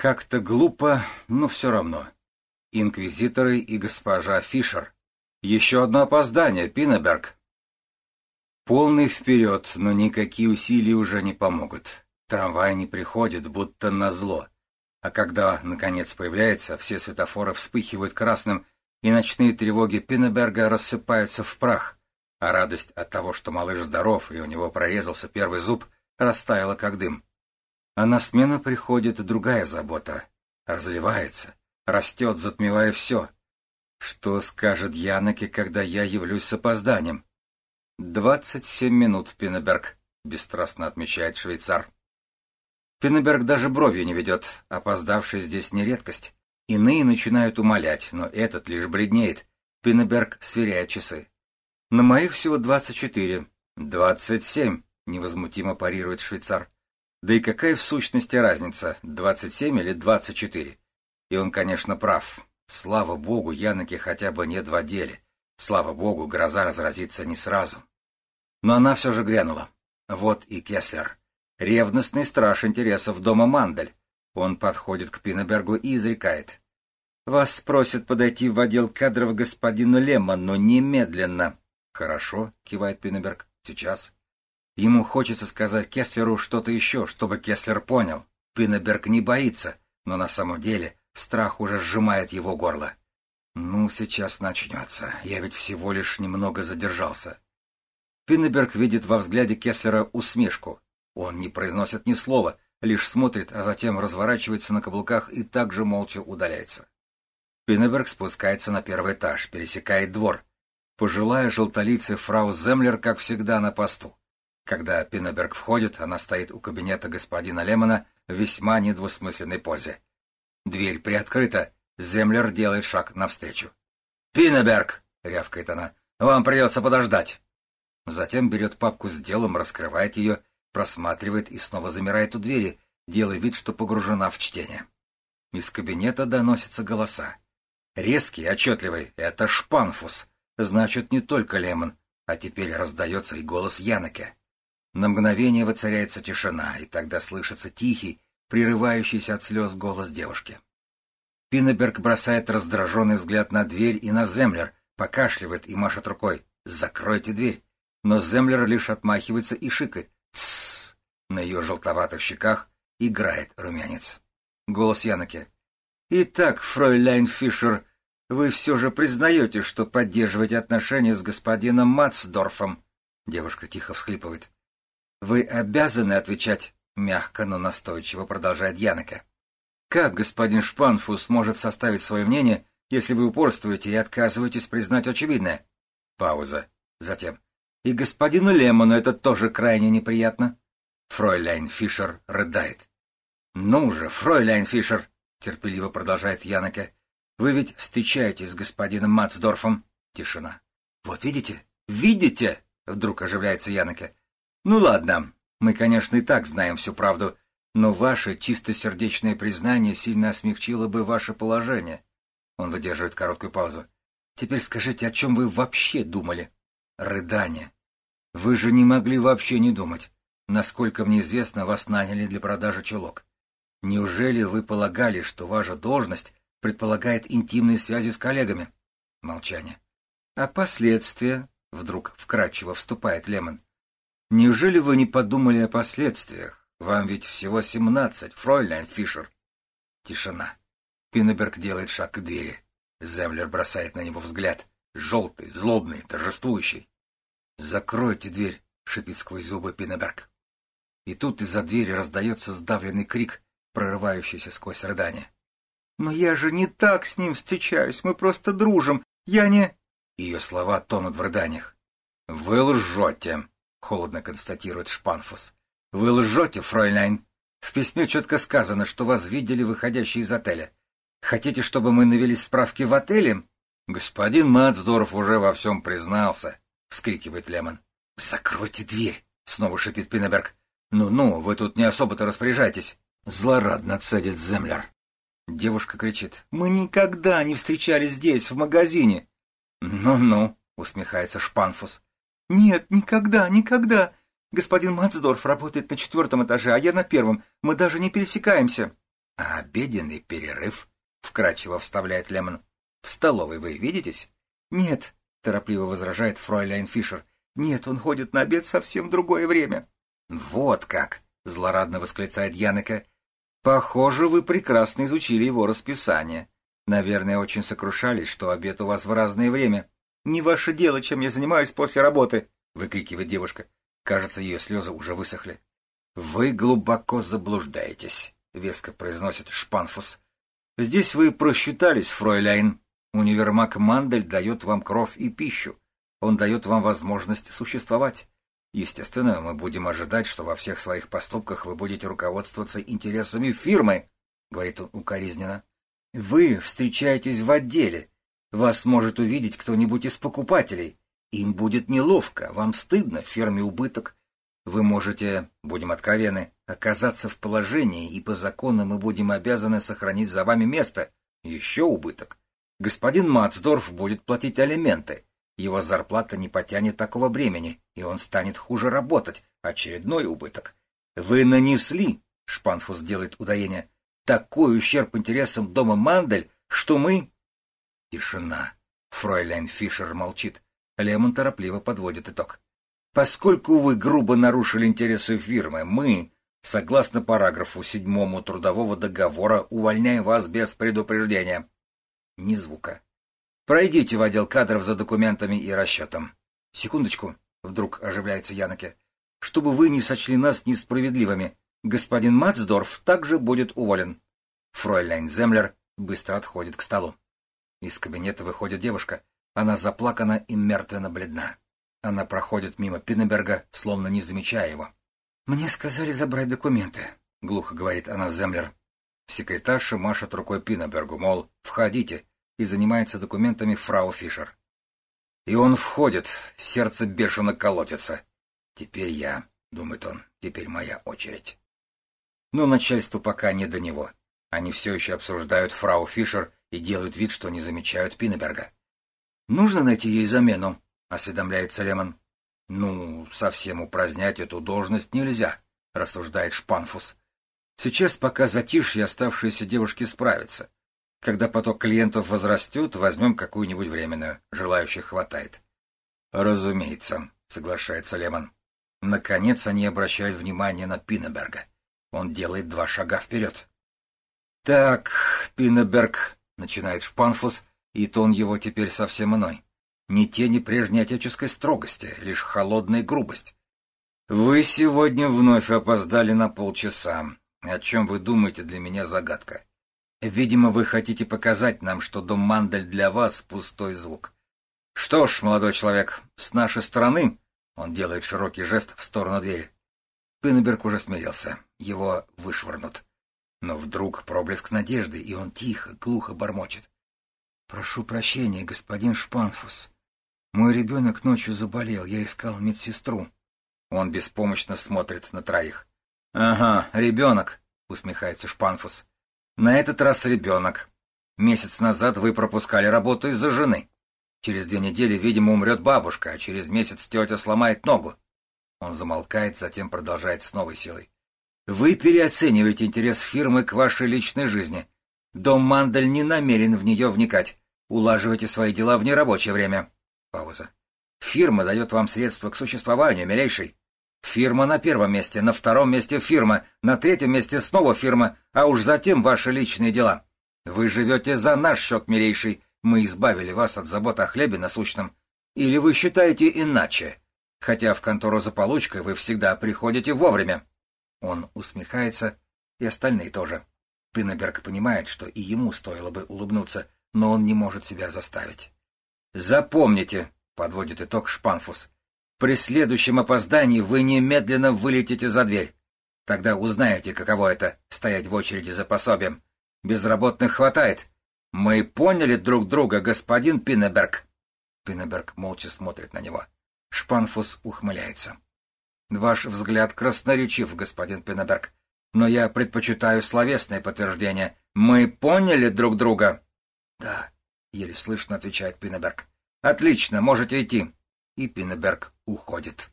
Как-то глупо, но все равно. Инквизиторы и госпожа Фишер. Еще одно опоздание, Пинеберг. Полный вперед, но никакие усилия уже не помогут. Трамвай не приходит, будто на зло. А когда, наконец, появляется, все светофоры вспыхивают красным, и ночные тревоги Пинеберга рассыпаются в прах, а радость от того, что малыш здоров и у него прорезался первый зуб, растаяла как дым. А на смену приходит другая забота. Разливается, растет, затмевая все. Что скажет Янеке, когда я явлюсь с опозданием? «Двадцать семь минут, Пинеберг», — бесстрастно отмечает швейцар. Пинеберг даже бровью не ведет, опоздавший здесь не редкость. Иные начинают умолять, но этот лишь бледнеет. Пинеберг сверяет часы. «На моих всего двадцать четыре». «Двадцать семь», — невозмутимо парирует швейцар. Да и какая в сущности разница, двадцать семь или двадцать четыре? И он, конечно, прав. Слава богу, Янки хотя бы нет в отделе. Слава богу, гроза разразится не сразу. Но она все же грянула. Вот и Кеслер. Ревностный страж интересов дома Мандель. Он подходит к Пинебергу и изрекает. «Вас просят подойти в отдел кадров господину Лемману немедленно». «Хорошо», — кивает Пинеберг. «Сейчас». Ему хочется сказать Кеслеру что-то еще, чтобы Кеслер понял. Пинеберг не боится, но на самом деле страх уже сжимает его горло. «Ну, сейчас начнется. Я ведь всего лишь немного задержался. Пиннеберг видит во взгляде Кеслера усмешку. Он не произносит ни слова, лишь смотрит, а затем разворачивается на каблуках и также молча удаляется. Пиннеберг спускается на первый этаж, пересекает двор. Пожилая желтолицая фрау Землер, как всегда, на посту. Когда Пиннеберг входит, она стоит у кабинета господина Лемона в весьма недвусмысленной позе. Дверь приоткрыта, Землер делает шаг навстречу. «Пиннеберг!» — рявкает она. «Вам придется подождать!» Затем берет папку с делом, раскрывает ее, просматривает и снова замирает у двери, делая вид, что погружена в чтение. Из кабинета доносятся голоса. Резкий, отчетливый — это Шпанфус. Значит, не только Лемон, а теперь раздается и голос Янеке. На мгновение воцаряется тишина, и тогда слышится тихий, прерывающийся от слез голос девушки. Пиннеберг бросает раздраженный взгляд на дверь и на Землер, покашливает и машет рукой. «Закройте дверь!» но Землер лишь отмахивается и шикает. «Тссс!» На ее желтоватых щеках играет румянец. Голос Яноки. «Итак, фройляйн Фишер, вы все же признаете, что поддерживаете отношения с господином Мацдорфом?» Девушка тихо всхлипывает. «Вы обязаны отвечать», — мягко, но настойчиво продолжает Янока. «Как господин Шпанфус может составить свое мнение, если вы упорствуете и отказываетесь признать очевидное?» Пауза. Затем. И господину Лемону это тоже крайне неприятно. Фройляйн Фишер рыдает. «Ну же, фройляйн Фишер!» — терпеливо продолжает Янеке. «Вы ведь встречаетесь с господином Мацдорфом?» Тишина. «Вот видите? Видите?» — вдруг оживляется Янеке. «Ну ладно, мы, конечно, и так знаем всю правду, но ваше чистосердечное признание сильно смягчило бы ваше положение». Он выдерживает короткую паузу. «Теперь скажите, о чем вы вообще думали?» Рыдание. Вы же не могли вообще не думать. Насколько мне известно, вас наняли для продажи чулок. Неужели вы полагали, что ваша должность предполагает интимные связи с коллегами? Молчание. А последствия? Вдруг вкратчиво вступает Лемон. Неужели вы не подумали о последствиях? Вам ведь всего семнадцать, фройляйн Фишер. Тишина. Пиннеберг делает шаг к двери. Землер бросает на него взгляд. Желтый, злобный, торжествующий. «Закройте дверь!» — шипит сквозь зубы Пинеберг. И тут из-за двери раздается сдавленный крик, прорывающийся сквозь рыдание. «Но я же не так с ним встречаюсь, мы просто дружим, я не...» Ее слова тонут в рыданиях. «Вы лжете!» — холодно констатирует Шпанфус. «Вы лжете, фройляйн! В письме четко сказано, что вас видели выходящие из отеля. Хотите, чтобы мы навели справки в отеле?» «Господин Мацдорф уже во всем признался», — вскрикивает Лемон. «Закройте дверь!» — снова шипит Пиннеберг. «Ну-ну, вы тут не особо-то распоряжайтесь!» Злорадно цедит Землер. Девушка кричит. «Мы никогда не встречались здесь, в магазине!» «Ну-ну!» — усмехается Шпанфус. «Нет, никогда, никогда! Господин Мацдорф работает на четвертом этаже, а я на первом. Мы даже не пересекаемся!» А обеденный перерыв? — вкрадчиво вставляет Лемон. — В столовой вы видитесь? — Нет, — торопливо возражает фройляйн Фишер. — Нет, он ходит на обед совсем другое время. — Вот как! — злорадно восклицает Янека. — Похоже, вы прекрасно изучили его расписание. Наверное, очень сокрушались, что обед у вас в разное время. — Не ваше дело, чем я занимаюсь после работы! — выкрикивает девушка. Кажется, ее слезы уже высохли. — Вы глубоко заблуждаетесь, — веско произносит Шпанфус. Здесь вы просчитались, фройляйн. Универмаг Мандель дает вам кровь и пищу. Он дает вам возможность существовать. Естественно, мы будем ожидать, что во всех своих поступках вы будете руководствоваться интересами фирмы, — говорит он укоризненно. Вы встречаетесь в отделе. Вас может увидеть кто-нибудь из покупателей. Им будет неловко, вам стыдно, в ферме убыток. Вы можете, будем откровенны, оказаться в положении, и по закону мы будем обязаны сохранить за вами место. Еще убыток. Господин Мацдорф будет платить алименты. Его зарплата не потянет такого бремени, и он станет хуже работать. Очередной убыток. Вы нанесли, Шпанфус делает ударение, такой ущерб интересам дома Мандель, что мы... Тишина. Фройляйн Фишер молчит. Лемон торопливо подводит итог. Поскольку вы грубо нарушили интересы фирмы, мы, согласно параграфу седьмому трудового договора, увольняем вас без предупреждения. Ни звука. Пройдите в отдел кадров за документами и расчетом. Секундочку, вдруг оживляется Яноке. Чтобы вы не сочли нас несправедливыми, господин Мацдорф также будет уволен. Фройляйн Землер быстро отходит к столу. Из кабинета выходит девушка. Она заплакана и мертвенно бледна. Она проходит мимо Пиннеберга, словно не замечая его. «Мне сказали забрать документы», — глухо говорит она Землер. Секретарша машет рукой Пиннебергу, мол, «Входите», и занимается документами фрау Фишер. И он входит, сердце бешено колотится. «Теперь я», — думает он, — «теперь моя очередь». Но начальству пока не до него. Они все еще обсуждают фрау Фишер и делают вид, что не замечают Пиннеберга. «Нужно найти ей замену», — осведомляется Лемон. «Ну, совсем упразднять эту должность нельзя», — рассуждает Шпанфус. «Сейчас, пока затишье оставшиеся девушки справятся. Когда поток клиентов возрастет, возьмем какую-нибудь временную. Желающих хватает». «Разумеется», — соглашается Лемон. Наконец они обращают внимание на Пиннеберга. Он делает два шага вперед. «Так, Пиннеберг», — начинает Шпанфус, и тон его теперь совсем иной. Ни тени прежней отеческой строгости, лишь холодная грубость. Вы сегодня вновь опоздали на полчаса. О чем вы думаете, для меня загадка. Видимо, вы хотите показать нам, что дом Мандель для вас — пустой звук. Что ж, молодой человек, с нашей стороны... Он делает широкий жест в сторону двери. Пиннеберг уже смирился. Его вышвырнут. Но вдруг проблеск надежды, и он тихо, глухо бормочет. — Прошу прощения, господин Шпанфус. Мой ребенок ночью заболел, я искал медсестру. Он беспомощно смотрит на троих. — Ага, ребенок, — усмехается Шпанфус. — На этот раз ребенок. Месяц назад вы пропускали работу из-за жены. Через две недели, видимо, умрет бабушка, а через месяц тетя сломает ногу. Он замолкает, затем продолжает с новой силой. Вы переоцениваете интерес фирмы к вашей личной жизни. Дом Мандель не намерен в нее вникать. Улаживайте свои дела в нерабочее время. Пауза. Фирма дает вам средства к существованию, милейший. Фирма на первом месте, на втором месте фирма, на третьем месте снова фирма, а уж затем ваши личные дела. Вы живете за наш счет, милейший. Мы избавили вас от забот о хлебе насущном. Или вы считаете иначе? Хотя в контору за получкой вы всегда приходите вовремя. Он усмехается, и остальные тоже. Пиннеберг понимает, что и ему стоило бы улыбнуться, но он не может себя заставить. Запомните, подводит итог Шпанфус, при следующем опоздании вы немедленно вылетите за дверь. Тогда узнаете, каково это — стоять в очереди за пособием. Безработных хватает. Мы поняли друг друга, господин Пиннеберг. Пиннеберг молча смотрит на него. Шпанфус ухмыляется. Ваш взгляд красноречив, господин Пиннеберг, но я предпочитаю словесное подтверждение. Мы поняли друг друга? Да, — еле слышно отвечает Пиннеберг. «Отлично, можете идти». И Пиннеберг уходит.